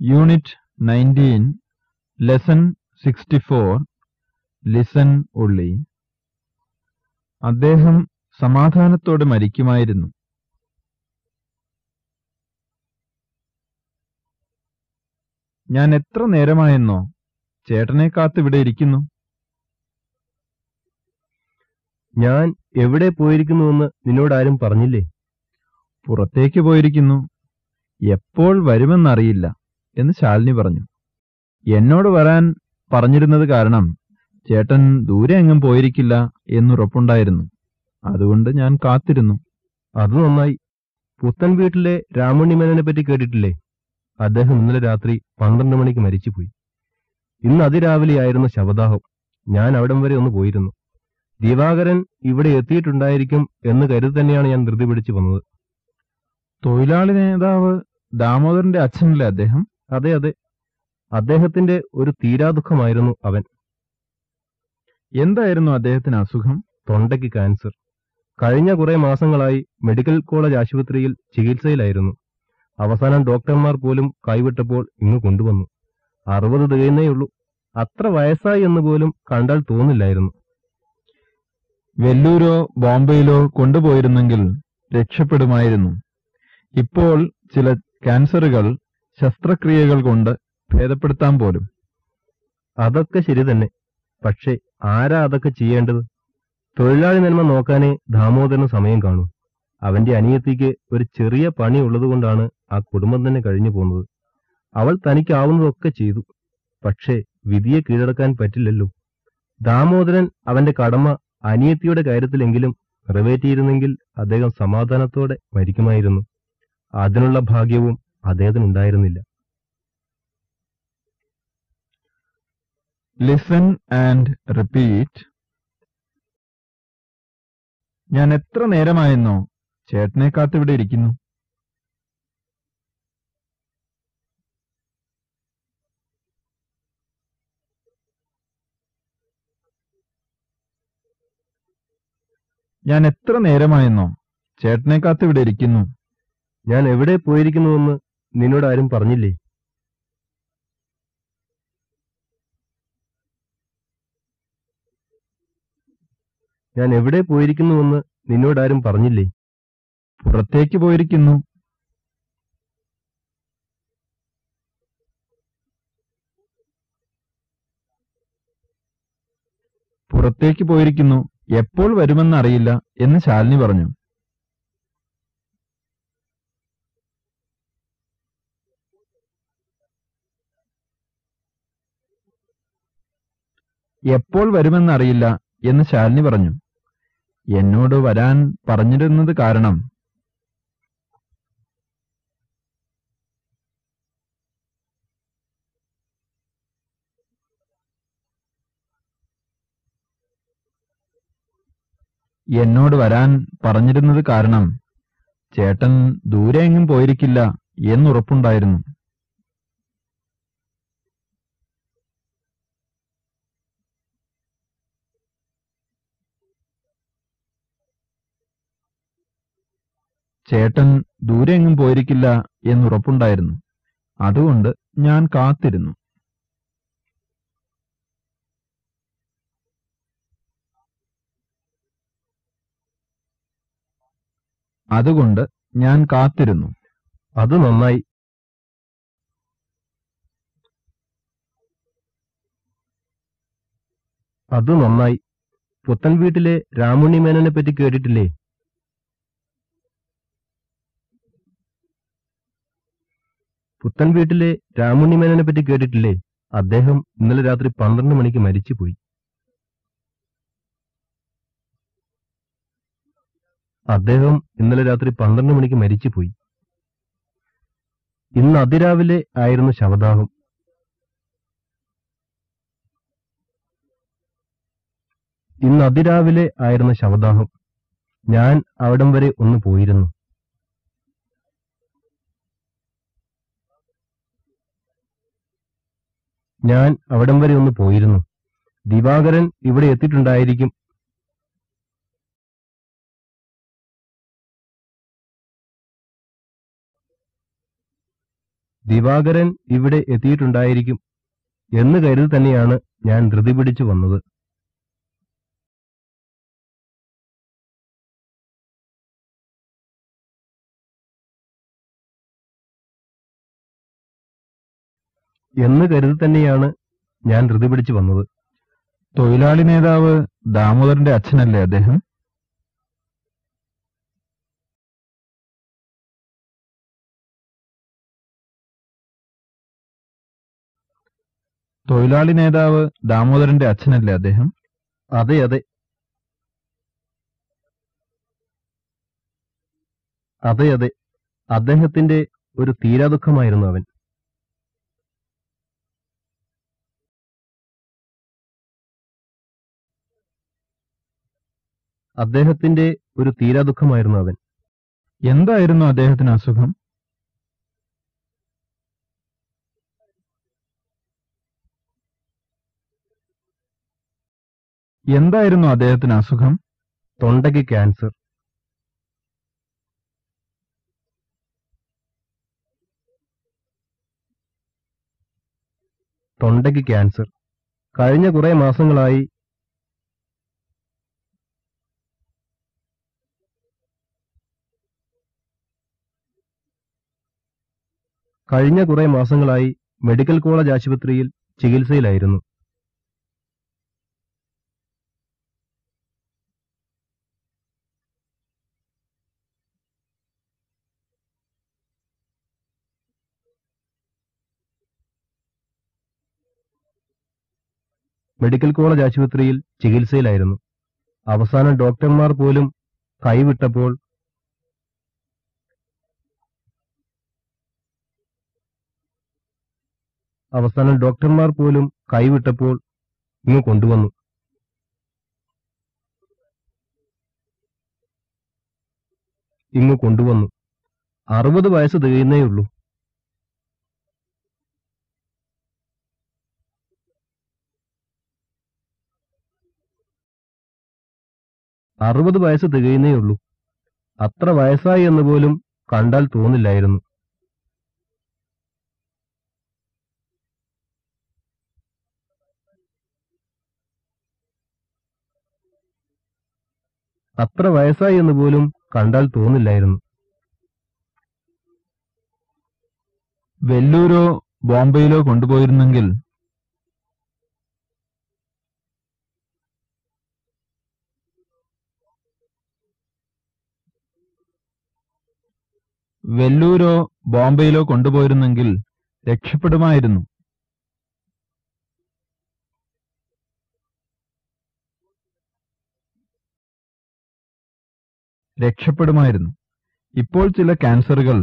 Unit nineteen lesson sixty four listen ഉള്ളി അദ്ദേഹം സമാധാനത്തോടെ മരിക്കുമായിരുന്നു. ഞാൻ എത്ര നേരമായെന്നോ ചേട്ടനെ കാത്തിവിടെ ഇരിക്കുന്നു. ഞാൻ എവിടെ പോയിരിക്കുന്നുവെന്ന് നിന്നോടാരും പറഞ്ഞില്ലേ? പുറത്തേക്ക് പോയിരിക്കുന്നു. എപ്പോൾ വരുമെന്നറിയില്ല എന്ന് ശാലിനി പറഞ്ഞു. എന്നോട് വരാൻ പറഞ്ഞിരുന്നത് കാരണം ചേട്ടൻ ദൂരെ എങ്ങും പോയിരിക്കില്ല എന്നുറപ്പുണ്ടായിരുന്നു. അതുകൊണ്ട് ഞാൻ കാത്തിരുന്നു. അത് നന്നായി. പുത്തൻ വീട്ടിലെ രാമുണ്ണിമേനനെ പറ്റി കേട്ടിട്ടില്ലേ? അദ്ദേഹം ഇന്നലെ രാത്രി പന്ത്രണ്ട് മണിക്ക് മരിച്ചുപോയി. ഇന്ന് അതിരാവിലെയായിരുന്നു ശവദാഹം. ഞാൻ അവിടം വരെ ഒന്ന് പോയിരുന്നു. ദിവാകരൻ ഇവിടെ എത്തിയിട്ടുണ്ടായിരിക്കും എന്ന് കരുതി തന്നെയാണ് ഞാൻ ധൃതി പിടിച്ചു വന്നത്. തൊഴിലാളി നേതാവ് ദാമോദരന്റെ അച്ഛനല്ലേ അദ്ദേഹം? അതെ അതെ. അദ്ദേഹത്തിന്റെ ഒരു തീരാദുഃഖമായിരുന്നു അവൻ. എന്തായിരുന്നു അദ്ദേഹത്തിന് അസുഖം? തൊണ്ടയ്ക്ക് ക്യാൻസർ. കഴിഞ്ഞ കുറെ മാസങ്ങളായി മെഡിക്കൽ കോളേജ് ആശുപത്രിയിൽ ചികിത്സയിലായിരുന്നു. അവസാനം ഡോക്ടർമാർ പോലും കൈവിട്ടപ്പോൾ ഇങ്ങ് കൊണ്ടുവന്നു. അറുപത് തികയുന്നേയുള്ളൂ അത്ര വയസ്സായി എന്ന് പോലും കണ്ടാൽ തോന്നില്ലായിരുന്നു. വെല്ലൂരോ ബോംബെയിലോ കൊണ്ടുപോയിരുന്നെങ്കിൽ രക്ഷപ്പെടുമായിരുന്നു. ഇപ്പോൾ ചില ക്യാൻസറുകൾ ശസ്ത്രക്രിയകൾ കൊണ്ട് ഭേദപ്പെടുത്താൻ പോലും. അതൊക്കെ ശരി തന്നെ. പക്ഷെ ആരാ അതൊക്കെ ചെയ്യേണ്ടത്? തൊഴിലാളി നന്മ നോക്കാനേ ദാമോദരന് സമയം കാണൂ. അവന്റെ അനിയത്തിക്ക് ഒരു ചെറിയ പണി ഉള്ളതുകൊണ്ടാണ് ആ കുടുംബം തന്നെ കഴിഞ്ഞു പോകുന്നത്. അവൾ തനിക്കാവുന്നതൊക്കെ ചെയ്തു. പക്ഷേ വിധിയെ കീഴടക്കാൻ പറ്റില്ലല്ലോ. ദാമോദരൻ അവന്റെ കടമ അനിയത്തിയുടെ കാര്യത്തിലെങ്കിലും നിറവേറ്റിയിരുന്നെങ്കിൽ അദ്ദേഹം സമാധാനത്തോടെ മരിക്കുമായിരുന്നു. അതിനുള്ള ഭാഗ്യവും അദ്ദേഹത്തിനുണ്ടായിരുന്നില്ല. ലിസൺ ആൻഡ് റിപ്പീറ്റ് ഞാൻ എത്ര നേരമായെന്നോ ചേട്ടനെ കാത്തിവിടെ ഇരിക്കുന്നു. ഞാൻ എത്ര നേരമായെന്നോ ചേട്ടനെ കാത്തിവിടെ ഇരിക്കുന്നു. ഞാൻ എവിടെ പോയിരിക്കുന്നുവെന്ന് നിന്നോട് ആരും പറഞ്ഞില്ലേ? ഞാൻ എവിടെ പോയിരിക്കുന്നുവെന്ന് നിന്നോട് ആരും പറഞ്ഞില്ലേ? പുറത്തേക്ക് പോയിരിക്കുന്നു. പുറത്തേക്ക് പോയിരിക്കുന്നു. എപ്പോൾ വരുമെന്നറിയില്ല എന്ന് ശാലിനി പറഞ്ഞു. എപ്പോൾ വരുമെന്നറിയില്ല എന്ന് ശാലിനി പറഞ്ഞു. എന്നോട് വരാൻ പറഞ്ഞിരുന്നത് കാരണം എന്നോട് വരാൻ പറഞ്ഞിരുന്നത് കാരണം ചേട്ടൻ ദൂരെ എങ്ങും പോയിരിക്കില്ല എന്നുറപ്പുണ്ടായിരുന്നു. ചേട്ടൻ ദൂരെ എങ്ങും പോയിരിക്കില്ല എന്നുറപ്പുണ്ടായിരുന്നു. അതുകൊണ്ട് ഞാൻ കാത്തിരുന്നു. അതുകൊണ്ട് ഞാൻ കാത്തിരുന്നു. അത് നന്നായി. അത് നന്നായി. പുത്തൻ വീട്ടിലെ രാമുണ്ണി മേനനെ പറ്റി കേട്ടിട്ടില്ലേ? പുത്തൻ വീട്ടിലെ രാമുണ്ണി മേനനെ പറ്റി കേട്ടിട്ടില്ലേ? അദ്ദേഹം ഇന്നലെ രാത്രി പന്ത്രണ്ട് മണിക്ക് മരിച്ചുപോയി. അദ്ദേഹം ഇന്നലെ രാത്രി പന്ത്രണ്ട് മണിക്ക് മരിച്ചുപോയി. ഇന്ന് അതിരാവിലെ ആയിരുന്നു ശവദാഹം. ഇന്ന് അതിരാവിലെ ആയിരുന്നു ശവദാഹം. ഞാൻ അവിടം വരെ ഒന്ന് പോയിരുന്നു. ഞാൻ അവിടം വരെ ഒന്ന് പോയിരുന്നു. ദിവാകരൻ ഇവിടെ എത്തിയിട്ടുണ്ടായിരിക്കും ദിവാകരൻ ഇവിടെ എത്തിയിട്ടുണ്ടായിരിക്കും എന്ന് കരുതി തന്നെയാണ് ഞാൻ ധൃതി പിടിച്ചു വന്നത്. എന്ന് കരുതി തന്നെയാണ് ഞാൻ ധൃതി പിടിച്ചു വന്നത്. തൊഴിലാളി നേതാവ് ദാമോദരന്റെ അച്ഛനല്ലേ അദ്ദേഹം? തൊഴിലാളി നേതാവ് ദാമോദരന്റെ അച്ഛനല്ലേ അദ്ദേഹം? അതെ അതെ. അതെ അതെ. അദ്ദേഹത്തിന്റെ ഒരു തീരാദുഃഖമായിരുന്നു അവൻ. അദ്ദേഹത്തിന്റെ ഒരു തീരാദുഃഖമായിരുന്നു അവൻ. എന്തായിരുന്നു അദ്ദേഹത്തിന് അസുഖം? എന്തായിരുന്നു അദ്ദേഹത്തിന് അസുഖം? തൊണ്ടയ്ക്ക് ക്യാൻസർ. തൊണ്ടയ്ക്ക് ക്യാൻസർ. കഴിഞ്ഞ കുറെ മാസങ്ങളായി കഴിഞ്ഞ കുറെ മാസങ്ങളായി മെഡിക്കൽ കോളേജ് ആശുപത്രിയിൽ ചികിത്സയിലായിരുന്നു. മെഡിക്കൽ കോളേജ് ആശുപത്രിയിൽ ചികിത്സയിലായിരുന്നു. അവസാനം ഡോക്ടർമാർ പോലും കൈവിട്ടപ്പോൾ അവസാനം ഡോക്ടർമാർ പോലും കൈവിട്ടപ്പോൾ ഇങ്ങ് കൊണ്ടുവന്നു. ഇങ്ങ് കൊണ്ടുവന്നു. അറുപത് വയസ്സ് തികയുന്നേയുള്ളൂ അറുപത് വയസ്സ് തികയുന്നേ ഉള്ളൂ. അത്ര വയസ്സായി എന്ന് പോലും കണ്ടാൽ തോന്നില്ലായിരുന്നു. അത്ര വയസ്സായി എന്ന് പോലും കണ്ടാൽ തോന്നില്ലായിരുന്നു. വെല്ലൂരോ ബോംബെയിലോ കൊണ്ടുപോയിരുന്നെങ്കിൽ വെല്ലൂരോ ബോംബെയിലോ കൊണ്ടുപോയിരുന്നെങ്കിൽ രക്ഷപ്പെടുമായിരുന്നു. രക്ഷപ്പെടുമായിരുന്നു. ഇപ്പോൾ ചില ക്യാൻസറുകൾ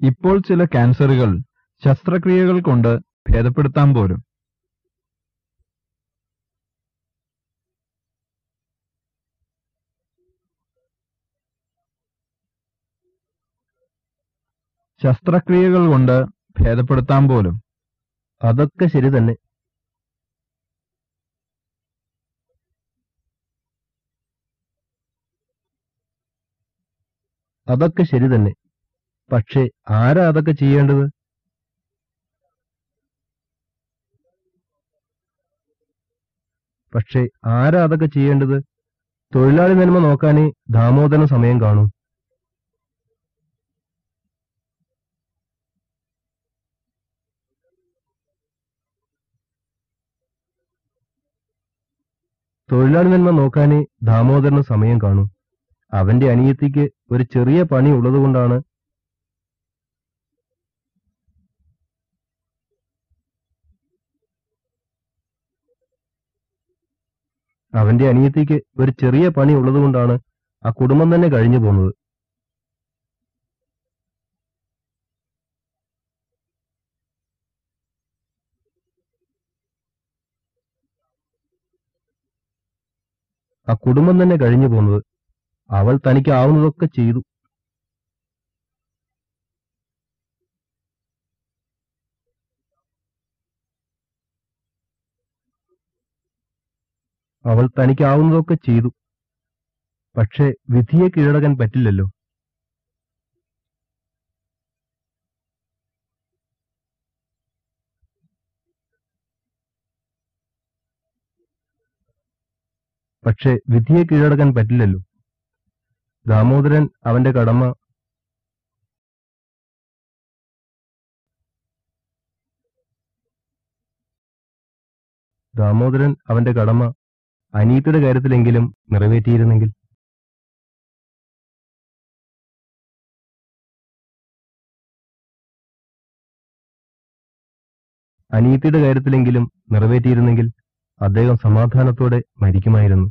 ഇപ്പോൾ ചില ക്യാൻസറുകൾ ശസ്ത്രക്രിയകൾ കൊണ്ട് ഭേദപ്പെടുത്താൻ പോലും ശസ്ത്രക്രിയകൾ കൊണ്ട് ഭേദപ്പെടുത്താൻ പോലും. അതൊക്കെ ശരി തന്നെ. അതൊക്കെ ശരി തന്നെ. പക്ഷെ ആരാ അതൊക്കെ ചെയ്യേണ്ടത്? പക്ഷെ ആരാ അതൊക്കെ ചെയ്യേണ്ടത്? തൊഴിലാളി നന്മ നോക്കാനേ ദാമോദരന് സമയം കാണൂ. തൊഴിലാളി നന്മ നോക്കാനേ ദാമോദരന് സമയം കാണൂ. അവന്റെ അനിയത്തിക്ക് ഒരു ചെറിയ പണി ഉള്ളതുകൊണ്ടാണ് അവന്റെ അനിയത്തിക്ക് ഒരു ചെറിയ പണി ഉള്ളതുകൊണ്ടാണ് ആ കുടുംബം തന്നെ കഴിഞ്ഞു പോകുന്നത്. ആ കുടുംബം തന്നെ കഴിഞ്ഞു പോകുന്നത്. അവൾ തനിക്കാവുന്നതൊക്കെ ചെയ്തു. അവൾ തനിക്കാവുന്നതൊക്കെ ചെയ്തു. പക്ഷേ വിധിയെ കീഴടക്കാൻ പറ്റില്ലല്ലോ. പക്ഷേ വിധിയെ കീഴടക്കാൻ പറ്റില്ലല്ലോ. ദാമോദരൻ അവന്റെ കടമ ദാമോദരൻ അവന്റെ കടമ അനീതിയുടെ കാര്യത്തിലെങ്കിലും നിറവേറ്റിയിരുന്നെങ്കിൽ? അനീതിയുടെ കാര്യത്തിലെങ്കിലും നിറവേറ്റിയിരുന്നെങ്കിൽ? അദ്ദേഹം സമാധാനത്തോടെ മരിക്കുമായിരുന്നു.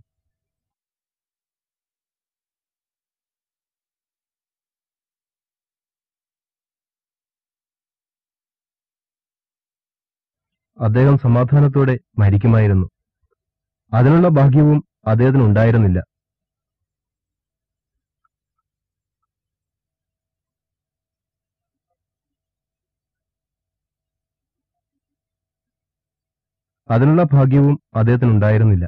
അദ്ദേഹം സമാധാനത്തോടെ മരിക്കുമായിരുന്നു. അതിനുള്ള ഭാഗ്യവും അദ്ദേഹത്തിന് ഉണ്ടായിരുന്നില്ല അതിനുള്ള ഭാഗ്യവും അദ്ദേഹത്തിന് ഉണ്ടായിരുന്നില്ല